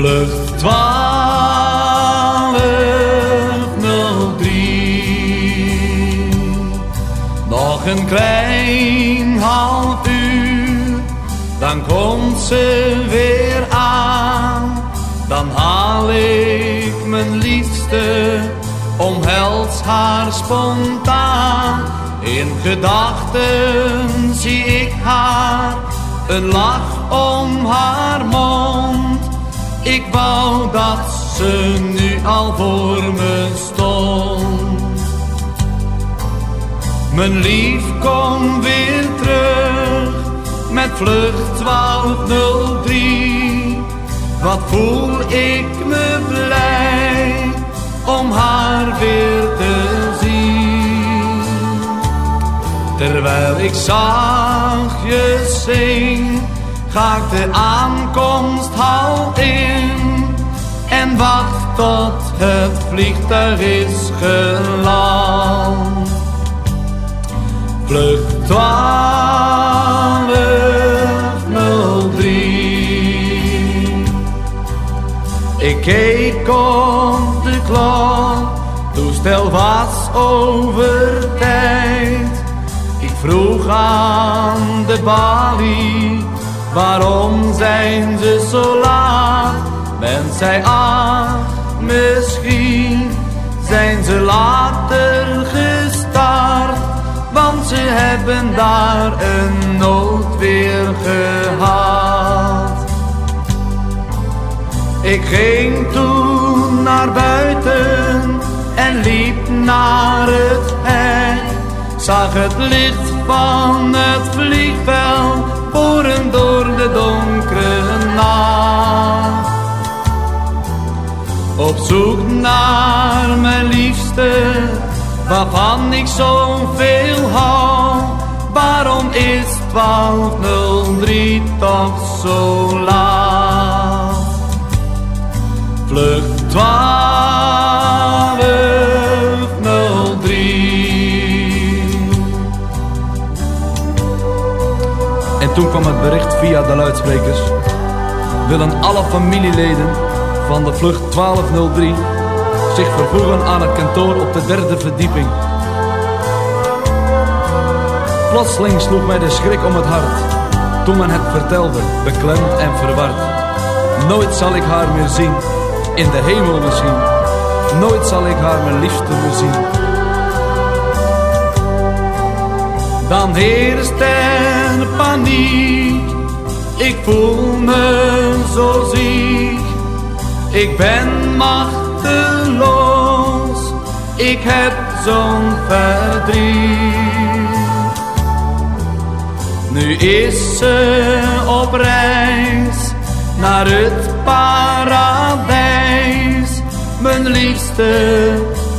Vlucht 1203. Nog een klein half uur, dan komt ze weer aan. Dan haal ik mijn liefste, omhels haar spontaan. In gedachten zie ik haar, een lach om haar mond. Ik wou dat ze nu al voor me stond. Mijn lief, kom weer terug met vlucht 1203. Wat voel ik me blij om haar weer te zien. Terwijl ik zachtjes zing, ga ik de aankomst halt in. En wacht tot het vliegtuig is geland. Vlucht 1203. Ik keek op de klok, toestel was over tijd. Ik vroeg aan de balie, waarom zijn ze zo laat? Men zei, ah, misschien zijn ze later gestart. Want ze hebben daar een noodweer gehad. Ik ging toen naar buiten en liep naar het hek. Zag het licht van het vliegveld boren door de donkere Op zoek naar mijn liefste, waarvan ik zoveel hou. Waarom is 1203 toch zo laat? Vlucht 1203. En toen kwam het bericht via de luidsprekers. Willen alle familieleden van de vlucht 1203 zich vervoegen aan het kantoor op de derde verdieping. Plotseling sloeg mij de schrik om het hart toen men het vertelde, beklemd en verward. Nooit zal ik haar meer zien, in de hemel misschien. Nooit zal ik haar mijn liefste meer zien. Dan heerst er paniek, ik voel me zo ziek. Ik ben machteloos, ik heb zo'n verdriet. Nu is ze op reis naar het paradijs, mijn liefste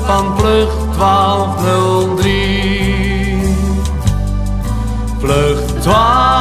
van vlucht 1203. Vlucht 1203.